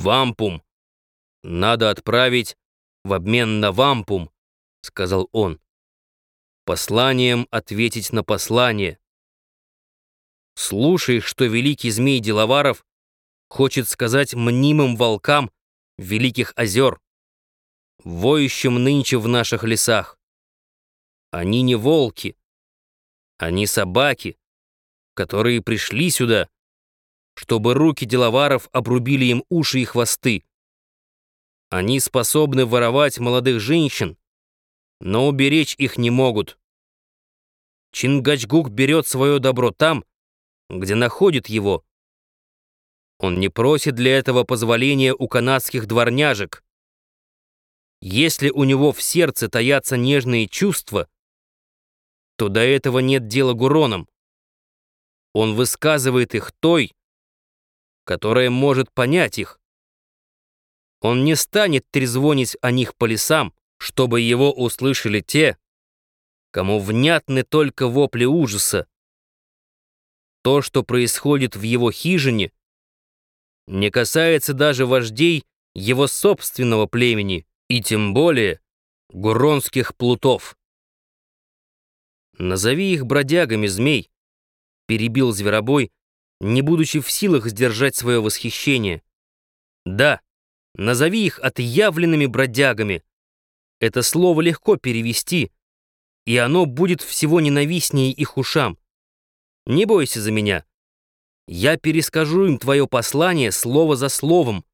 «Вампум! Надо отправить в обмен на вампум», — сказал он. «Посланием ответить на послание. Слушай, что великий змей Деловаров хочет сказать мнимым волкам великих озер, воющим нынче в наших лесах. Они не волки, они собаки, которые пришли сюда, чтобы руки деловаров обрубили им уши и хвосты. Они способны воровать молодых женщин, но уберечь их не могут. Чингачгук берет свое добро там, где находит его. Он не просит для этого позволения у канадских дворняжек. Если у него в сердце таятся нежные чувства, то до этого нет дела Гуронам. Он высказывает их той, которая может понять их. Он не станет трезвонить о них по лесам, чтобы его услышали те, кому внятны только вопли ужаса. То, что происходит в его хижине, не касается даже вождей его собственного племени и тем более гуронских плутов. «Назови их бродягами, змей», — перебил зверобой, не будучи в силах сдержать свое восхищение. «Да, назови их отъявленными бродягами. Это слово легко перевести, и оно будет всего ненавистнее их ушам. Не бойся за меня. Я перескажу им твое послание слово за словом,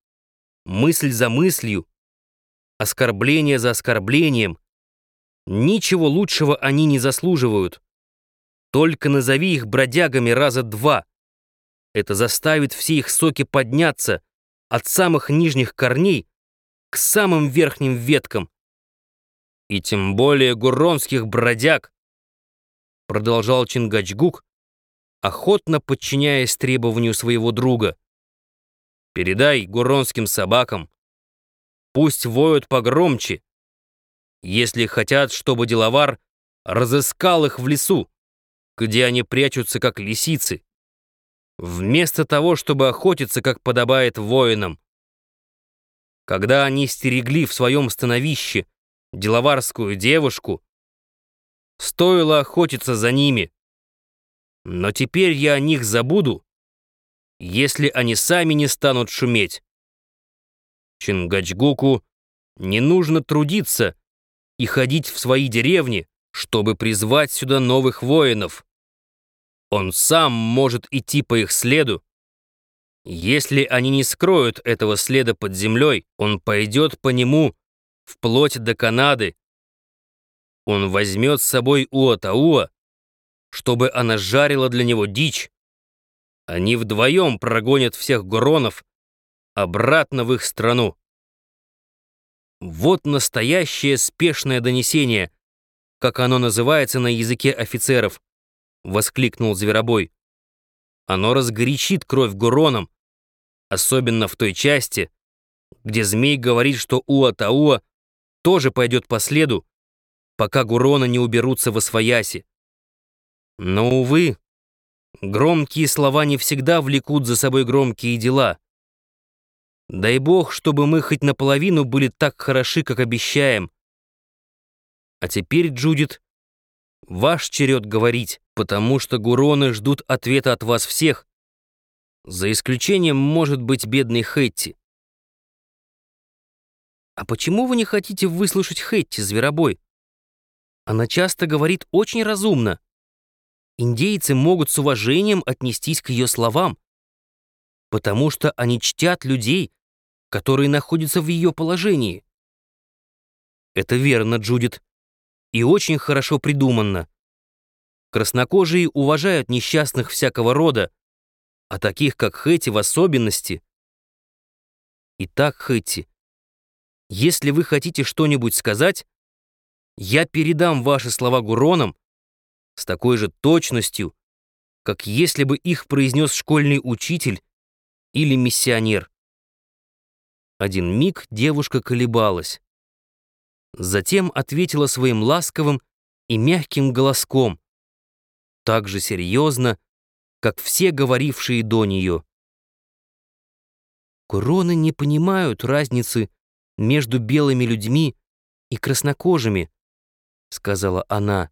мысль за мыслью, оскорбление за оскорблением, Ничего лучшего они не заслуживают. Только назови их бродягами раза два. Это заставит все их соки подняться от самых нижних корней к самым верхним веткам. И тем более гуронских бродяг, продолжал Чингачгук, охотно подчиняясь требованию своего друга. Передай гуронским собакам, пусть воют погромче, если хотят, чтобы деловар разыскал их в лесу, где они прячутся, как лисицы, вместо того, чтобы охотиться, как подобает воинам. Когда они стерегли в своем становище деловарскую девушку, стоило охотиться за ними. Но теперь я о них забуду, если они сами не станут шуметь. Чингачгуку не нужно трудиться, и ходить в свои деревни, чтобы призвать сюда новых воинов. Он сам может идти по их следу. Если они не скроют этого следа под землей, он пойдет по нему вплоть до Канады. Он возьмет с собой Уатауа, чтобы она жарила для него дичь. Они вдвоем прогонят всех гуронов обратно в их страну. Вот настоящее спешное донесение, как оно называется на языке офицеров, воскликнул Зверобой. Оно разгорячит кровь Гуроном, особенно в той части, где змей говорит, что Уа-Тауа тоже пойдет по следу, пока Гуроны не уберутся во свояси. Но, увы, громкие слова не всегда влекут за собой громкие дела. Дай бог, чтобы мы хоть наполовину были так хороши, как обещаем. А теперь, Джудит, ваш черед говорить, потому что гуроны ждут ответа от вас всех, за исключением, может быть, бедной Хэтти. А почему вы не хотите выслушать Хэтти, зверобой? Она часто говорит очень разумно. Индейцы могут с уважением отнестись к ее словам, потому что они чтят людей, которые находятся в ее положении. Это верно, Джудит, и очень хорошо придуманно. Краснокожие уважают несчастных всякого рода, а таких, как Хэти, в особенности. Итак, Хэти, если вы хотите что-нибудь сказать, я передам ваши слова Гуронам с такой же точностью, как если бы их произнес школьный учитель или миссионер. Один миг девушка колебалась. Затем ответила своим ласковым и мягким голоском, так же серьезно, как все говорившие до нее. Куроны не понимают разницы между белыми людьми и краснокожими, сказала она.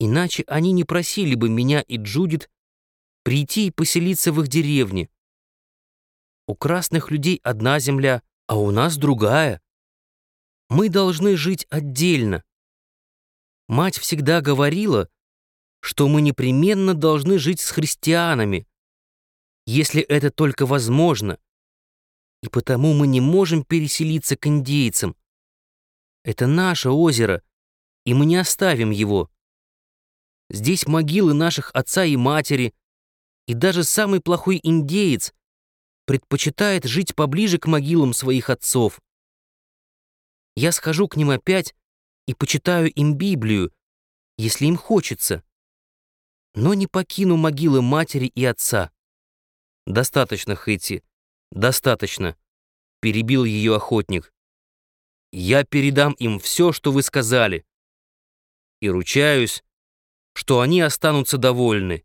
Иначе они не просили бы меня и Джудит прийти и поселиться в их деревне. У красных людей одна земля, а у нас другая. Мы должны жить отдельно. Мать всегда говорила, что мы непременно должны жить с христианами, если это только возможно, и потому мы не можем переселиться к индейцам. Это наше озеро, и мы не оставим его. Здесь могилы наших отца и матери, и даже самый плохой индеец предпочитает жить поближе к могилам своих отцов. Я схожу к ним опять и почитаю им Библию, если им хочется, но не покину могилы матери и отца. «Достаточно, Хэти, достаточно», — перебил ее охотник. «Я передам им все, что вы сказали, и ручаюсь, что они останутся довольны.